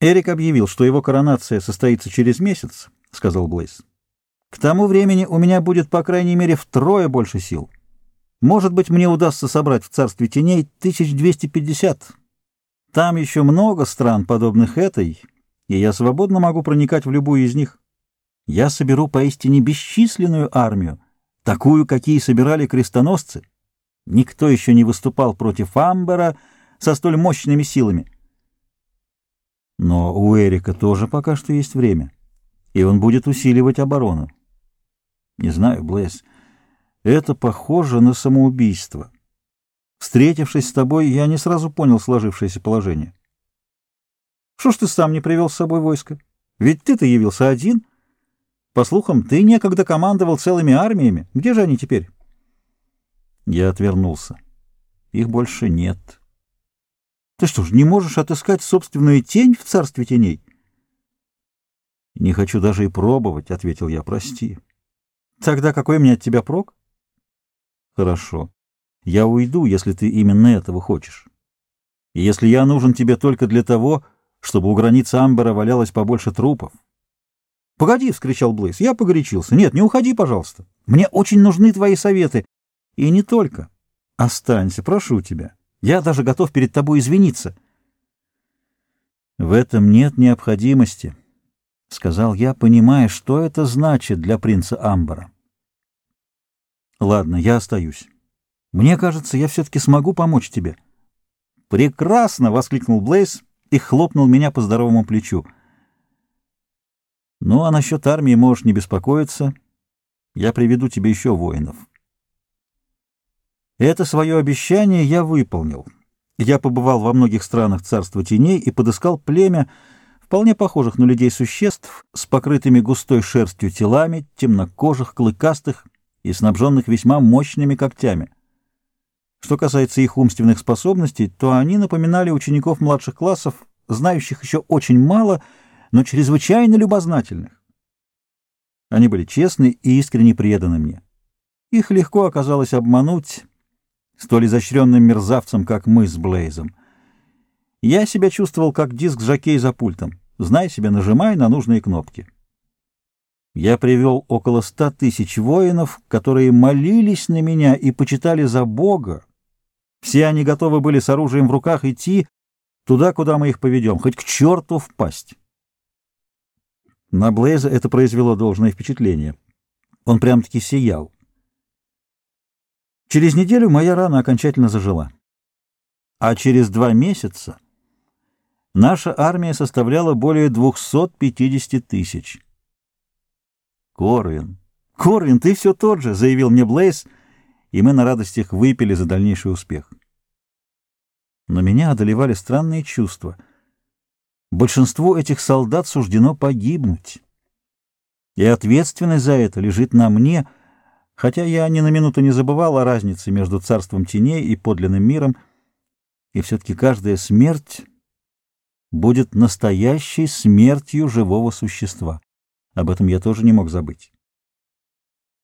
Эрик объявил, что его коронация состоится через месяц, — сказал Блейз. К тому времени у меня будет, по крайней мере, втрое больше сил. Может быть, мне удастся собрать в царстве теней 1250. Там еще много стран, подобных этой, и я свободно могу проникать в любую из них. Я соберу поистине бесчисленную армию, такую, какие собирали крестоносцы. Никто еще не выступал против Амбера со столь мощными силами. Но у Эрика тоже пока что есть время, и он будет усиливать оборону. Не знаю, Блэс, это похоже на самоубийство. Встретившись с тобой, я не сразу понял сложившееся положение. Что ж ты сам не привел с собой войско? Ведь ты-то явился один. По слухам, ты некогда командовал целыми армиями. Где же они теперь? Я отвернулся. Их больше нет. Ты что ж, не можешь отыскать собственную тень в царстве теней? Не хочу даже и пробовать, — ответил я, — прости. Тогда какой мне от тебя прок? Хорошо. Я уйду, если ты именно этого хочешь. И если я нужен тебе только для того, чтобы у границы Амбера валялось побольше трупов. — Погоди, — вскричал Блейз, — я погорячился. Нет, не уходи, пожалуйста. Мне очень нужны твои советы. И не только. Останься, прошу тебя. Я даже готов перед тобой извиниться. — В этом нет необходимости, — сказал я, понимая, что это значит для принца Амбара. — Ладно, я остаюсь. Мне кажется, я все-таки смогу помочь тебе. — Прекрасно! — воскликнул Блейз и хлопнул меня по здоровому плечу. — Ну, а насчет армии можешь не беспокоиться. Я приведу тебе еще воинов. — это свое обещание я выполнил. Я побывал во многих странах царства теней и подыскал племя, вполне похожих на людей существ, с покрытыми густой шерстью телами, темнокожих, клыкастых и снабженных весьма мощными когтями. Что касается их умственных способностей, то они напоминали учеников младших классов, знающих еще очень мало, но чрезвычайно любознательных. Они были честны и искренне преданы мне. Их легко оказалось обмануть, столь изощренным мерзавцем, как мы с Блейзом. Я себя чувствовал, как диск-жокей за пультом. Знай себя, нажимай на нужные кнопки. Я привел около ста тысяч воинов, которые молились на меня и почитали за Бога. Все они готовы были с оружием в руках идти туда, куда мы их поведем, хоть к черту впасть. На Блейза это произвело должное впечатление. Он прям-таки сиял. Через неделю моя рана окончательно зажила. А через два месяца наша армия составляла более 250 тысяч. «Корвин, Корвин, ты все тот же», — заявил мне Блейз, и мы на радостях выпили за дальнейший успех. Но меня одолевали странные чувства. Большинству этих солдат суждено погибнуть. И ответственность за это лежит на мне — Хотя я ни на минуту не забывал о разнице между царством теней и подлинным миром, и все-таки каждая смерть будет настоящей смертью живого существа. Об этом я тоже не мог забыть.